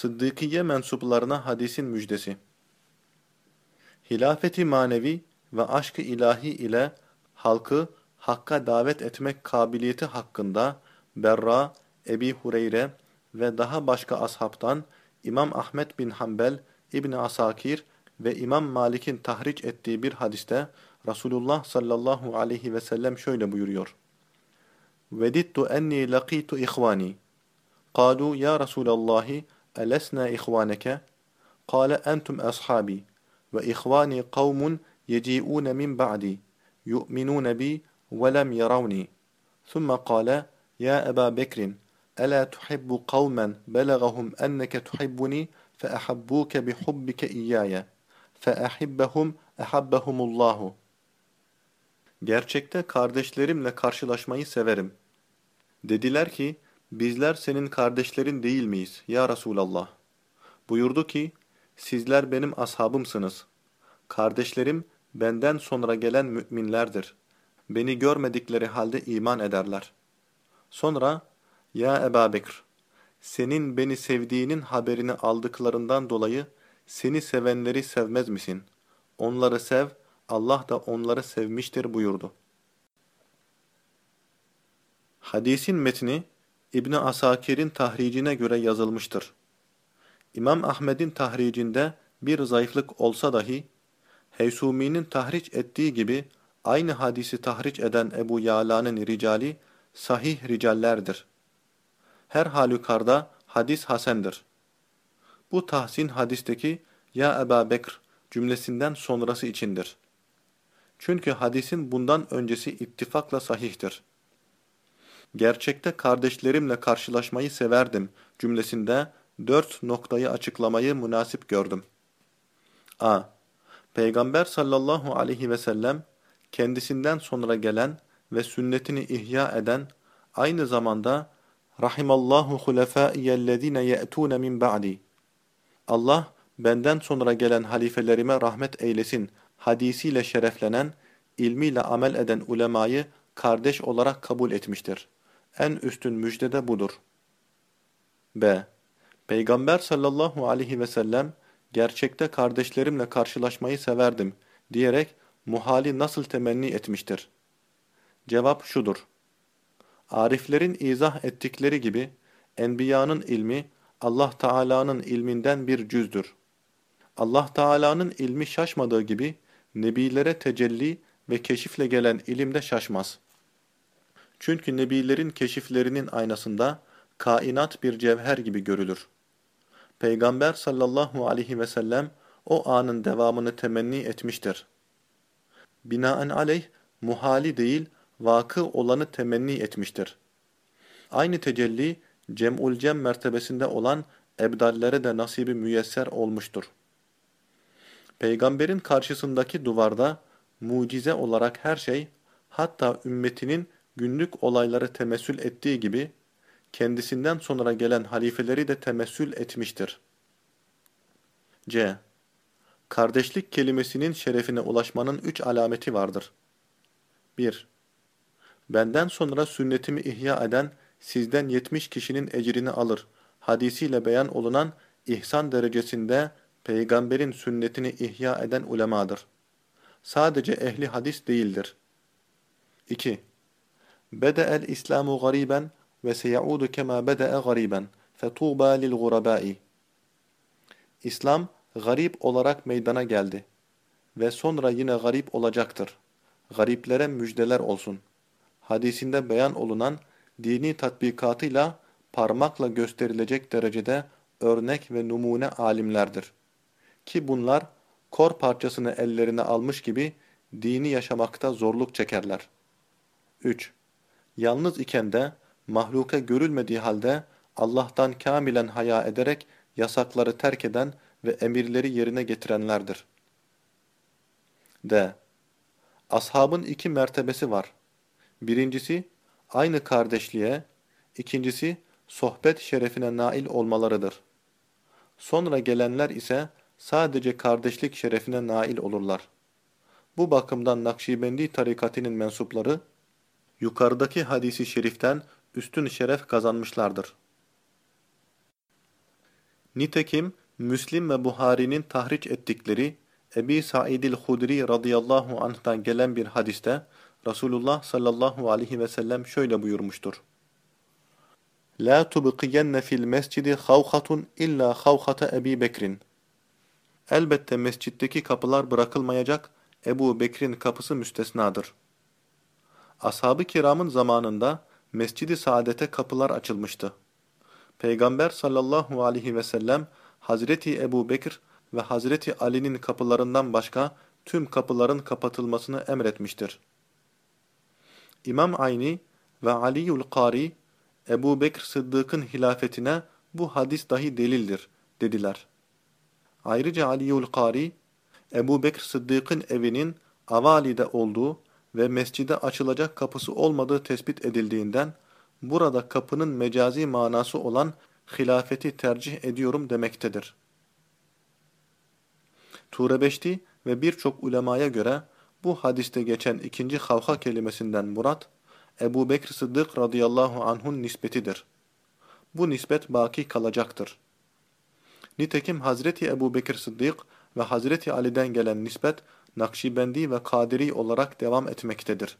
Sıddıkiye mensuplarına hadisin müjdesi. Hilafeti manevi ve aşkı ilahi ile halkı hakka davet etmek kabiliyeti hakkında Berra, Ebi Hureyre ve daha başka ashabtan İmam Ahmet bin Hanbel, İbn Asakir ve İmam Malik'in tahriç ettiği bir hadiste Resulullah sallallahu aleyhi ve sellem şöyle buyuruyor. Vedittu enni laqitu ihvani. Kalu ya Resulallahi elesna ihvaneke? Kale entum ashabi ve ihvani kavmun yeci'un min ba'di yu'minun bi ve lem yaravni. ثم قال يا أبا بكر ألا تحب قوما بلغهم أنك تحبني فأحبوك بحبك إياي فأحبهم أحبهم الله Gerçekte kardeşlerimle karşılaşmayı severim. Dediler ki, bizler senin kardeşlerin değil miyiz ya Resulallah? Buyurdu ki, sizler benim ashabımsınız. Kardeşlerim benden sonra gelen müminlerdir. Beni görmedikleri halde iman ederler. Sonra, ya Ebu Bekir, senin beni sevdiğinin haberini aldıklarından dolayı seni sevenleri sevmez misin? Onları sev, Allah da onları sevmiştir buyurdu. Hadisin metni İbni Asakir'in tahricine göre yazılmıştır. İmam Ahmed'in tahricinde bir zayıflık olsa dahi, Heysumi'nin tahriç ettiği gibi aynı hadisi tahriç eden Ebu Yala'nın ricali sahih ricallerdir. Her halükarda hadis hasendir. Bu tahsin hadisteki ya Eba Bekr cümlesinden sonrası içindir. Çünkü hadisin bundan öncesi ittifakla sahihtir. Gerçekte kardeşlerimle karşılaşmayı severdim cümlesinde dört noktayı açıklamayı münasip gördüm. A. Peygamber sallallahu aleyhi ve sellem kendisinden sonra gelen ve sünnetini ihya eden aynı zamanda Rahimallahu hulefâiyellezîne ye'tûne min ba'di Allah benden sonra gelen halifelerime rahmet eylesin hadisiyle şereflenen, ilmiyle amel eden ulemayı kardeş olarak kabul etmiştir. En üstün müjde de budur. B. Peygamber sallallahu aleyhi ve sellem gerçekte kardeşlerimle karşılaşmayı severdim diyerek muhali nasıl temenni etmiştir? Cevap şudur. Ariflerin izah ettikleri gibi enbiyanın ilmi Allah Teala'nın ilminden bir cüzdür. Allah Teala'nın ilmi şaşmadığı gibi nebilere tecelli ve keşifle gelen ilim de şaşmaz. Çünkü nebilerin keşiflerinin aynasında kainat bir cevher gibi görülür. Peygamber sallallahu aleyhi ve sellem o anın devamını temenni etmiştir. Binaenaleyh muhali değil, vakı olanı temenni etmiştir. Aynı tecelli, cem'ul cem mertebesinde olan ebdallere de nasibi müyesser olmuştur. Peygamberin karşısındaki duvarda mucize olarak her şey, hatta ümmetinin günlük olayları temessül ettiği gibi, kendisinden sonra gelen halifeleri de temessül etmiştir. C. Kardeşlik kelimesinin şerefine ulaşmanın üç alameti vardır. 1. Benden sonra sünnetimi ihya eden sizden yetmiş kişinin ecrini alır. Hadisiyle beyan olunan ihsan derecesinde peygamberin sünnetini ihya eden ulemadır. Sadece ehli hadis değildir. 2. Bede'el İslamu gariben ve seyaudu kema bede'e gariben fetuba lil. İslam garip olarak meydana geldi ve sonra yine garip olacaktır. Gariplere müjdeler olsun. Hadisinde beyan olunan dini tatbikatıyla parmakla gösterilecek derecede örnek ve numune alimlerdir. Ki bunlar kor parçasını ellerine almış gibi dini yaşamakta zorluk çekerler. 3. Yalnız iken de mahluka görülmediği halde Allah'tan kamilen haya ederek yasakları terk eden ve emirleri yerine getirenlerdir. D. Ashabın iki mertebesi var. Birincisi, aynı kardeşliğe, ikincisi, sohbet şerefine nail olmalarıdır. Sonra gelenler ise sadece kardeşlik şerefine nail olurlar. Bu bakımdan Nakşibendi tarikatinin mensupları, yukarıdaki hadisi şeriften üstün şeref kazanmışlardır. Nitekim Müslim ve Buhari'nin tahriç ettikleri Ebi Sa'idil Hudri radıyallahu anh'tan gelen bir hadiste Resulullah sallallahu aleyhi ve sellem şöyle buyurmuştur. La tubqiyenne fil mescidi havhatun illa havhata Ebi Bekrin. Elbette mescitteki kapılar bırakılmayacak, Ebu Bekir'in kapısı müstesnadır. Ashab-ı kiramın zamanında Mescid-i Saadet'e kapılar açılmıştı. Peygamber sallallahu aleyhi ve sellem Hazreti Ebu Bekir ve Hazreti Ali'nin kapılarından başka tüm kapıların kapatılmasını emretmiştir. İmam Ayni ve Ali'ül Kari, Ebu Bekir Sıddık'ın hilafetine bu hadis dahi delildir, dediler. Ayrıca Ali'ül Kari, Ebu Bekir Sıddık'ın evinin Avali'de olduğu ve mescide açılacak kapısı olmadığı tespit edildiğinden, burada kapının mecazi manası olan hilafeti tercih ediyorum demektedir. Turebeşti ve birçok ulemaya göre bu hadiste geçen ikinci havha kelimesinden murat, Ebu Bekir Sıddık radıyallahu anh'un nispetidir. Bu nispet baki kalacaktır. Nitekim Hazreti Ebu Bekir Sıddık ve Hazreti Ali'den gelen nispet Nakşibendi ve Kadiri olarak devam etmektedir.